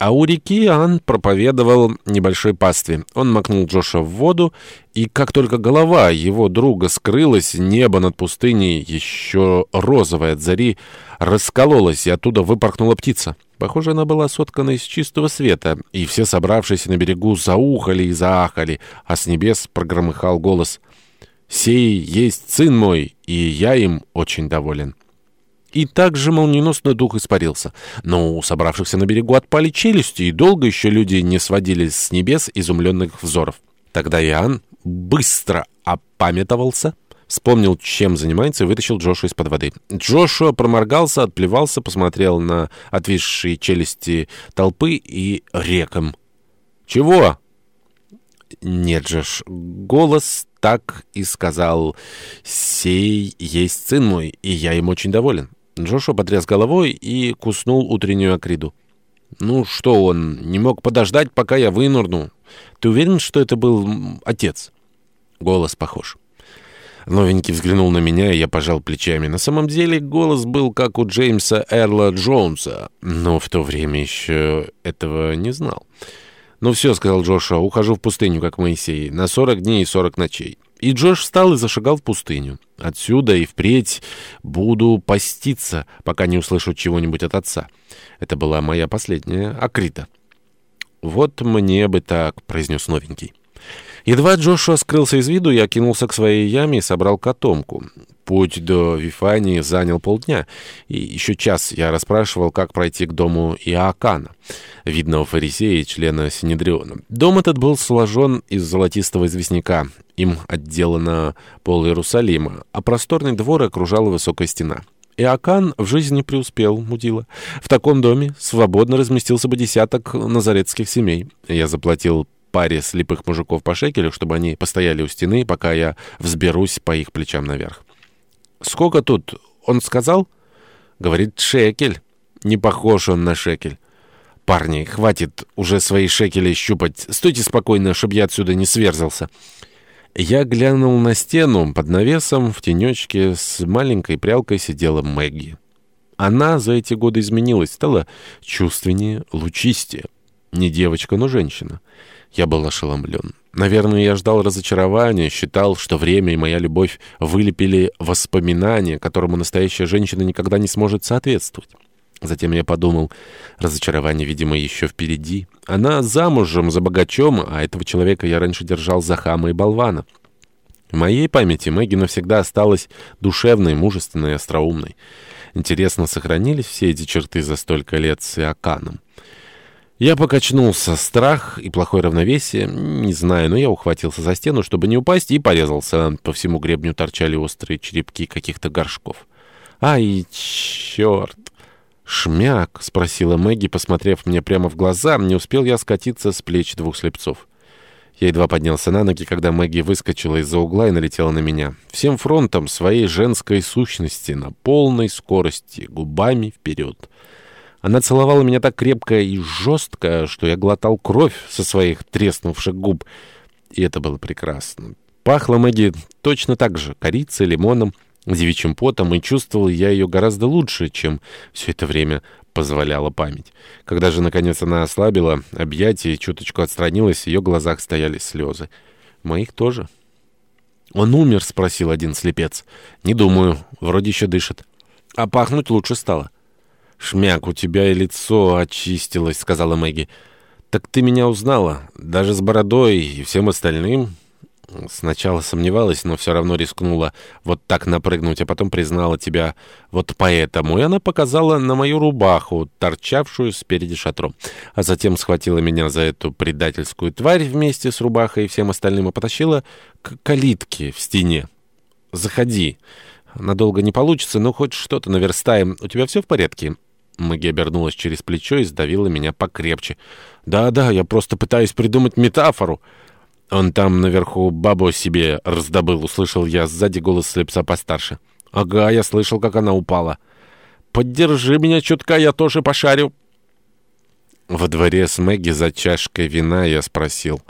А у реки Ан проповедовал небольшой пастве. Он макнул Джоша в воду, и как только голова его друга скрылась, небо над пустыней, еще розовое от зари, раскололось, и оттуда выпорхнула птица. Похоже, она была соткана из чистого света, и все собравшиеся на берегу заухали и заахали, а с небес прогромыхал голос «Сей есть сын мой, и я им очень доволен». И так же молниеносно дух испарился. Но у собравшихся на берегу отпали челюсти, и долго еще люди не сводили с небес изумленных взоров. Тогда Иоанн быстро опамятовался, вспомнил, чем занимается, и вытащил Джошу из-под воды. Джошуа проморгался, отплевался, посмотрел на отвисшие челюсти толпы и реком. «Чего?» «Нет же ж, голос так и сказал, «Сей есть сын мой, и я им очень доволен». Джошуа потряс головой и куснул утреннюю акриду. «Ну что он, не мог подождать, пока я вынурну? Ты уверен, что это был отец?» Голос похож. Новенький взглянул на меня, и я пожал плечами. На самом деле голос был как у Джеймса Эрла Джонса, но в то время еще этого не знал. «Ну все», — сказал Джошуа, — «ухожу в пустыню, как Моисей, на сорок дней и сорок ночей». И Джош встал и зашагал в пустыню. Отсюда и впредь буду поститься, пока не услышу чего-нибудь от отца. Это была моя последняя акрита. «Вот мне бы так», — произнес новенький. Едва Джошуа скрылся из виду, я кинулся к своей яме и собрал котомку. Путь до Вифании занял полдня, и еще час я расспрашивал, как пройти к дому Иоакана, видного фарисея и члена Синедриона. Дом этот был сложен из золотистого известняка, им отделано пол Иерусалима, а просторный двор окружала высокая стена. Иоакан в жизни преуспел, мудила. В таком доме свободно разместился бы десяток назаретских семей. Я заплатил паре слепых мужиков по шекелю, чтобы они постояли у стены, пока я взберусь по их плечам наверх. «Сколько тут?» Он сказал? Говорит, шекель. Не похож он на шекель. Парни, хватит уже свои шекели щупать. Стойте спокойно, чтобы я отсюда не сверзался. Я глянул на стену. Под навесом в тенечке с маленькой прялкой сидела Мэгги. Она за эти годы изменилась, стала чувственнее, лучистее. Не девочка, но женщина. Я был ошеломлен. Наверное, я ждал разочарования, считал, что время и моя любовь вылепили воспоминания, которому настоящая женщина никогда не сможет соответствовать. Затем я подумал, разочарование, видимо, еще впереди. Она замужем за богачом, а этого человека я раньше держал за хама и болвана. В моей памяти Мэгги навсегда осталась душевной, мужественной и остроумной. Интересно, сохранились все эти черты за столько лет с Иоканом? Я покачнулся. Страх и плохое равновесие. Не знаю, но я ухватился за стену, чтобы не упасть, и порезался. По всему гребню торчали острые черепки каких-то горшков. «Ай, черт!» «Шмяк?» — спросила Мэгги, посмотрев мне прямо в глаза. Не успел я скатиться с плеч двух слепцов. Я едва поднялся на ноги, когда Мэгги выскочила из-за угла и налетела на меня. Всем фронтом своей женской сущности, на полной скорости, губами вперед. Она целовала меня так крепко и жестко, что я глотал кровь со своих треснувших губ. И это было прекрасно. Пахла Мэгги точно так же, корицей, лимоном, девичьим потом, и чувствовал я ее гораздо лучше, чем все это время позволяла память. Когда же, наконец, она ослабила объятия и чуточку отстранилась, в ее глазах стояли слезы. Моих тоже. «Он умер?» — спросил один слепец. «Не думаю. Вроде еще дышит. А пахнуть лучше стало». «Шмяк, у тебя и лицо очистилось», — сказала Мэгги. «Так ты меня узнала, даже с бородой и всем остальным?» Сначала сомневалась, но все равно рискнула вот так напрыгнуть, а потом признала тебя вот поэтому. И она показала на мою рубаху, торчавшую спереди шатром. А затем схватила меня за эту предательскую тварь вместе с рубахой и всем остальным и потащила к калитке в стене. «Заходи. Надолго не получится, но хоть что-то наверстаем. У тебя все в порядке?» Мэгги обернулась через плечо и сдавила меня покрепче. «Да-да, я просто пытаюсь придумать метафору». «Он там наверху бабу себе раздобыл», — услышал я сзади голос слепца постарше. «Ага, я слышал, как она упала». «Поддержи меня чутка, я тоже пошарю». Во дворе с Мэгги за чашкой вина я спросил.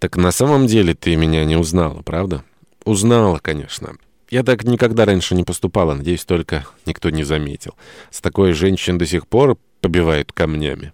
«Так на самом деле ты меня не узнала, правда?» «Узнала, конечно. Я так никогда раньше не поступала, надеюсь, только никто не заметил. С такой женщиной до сих пор побивают камнями.